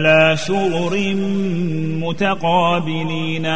على سرر متقابلين.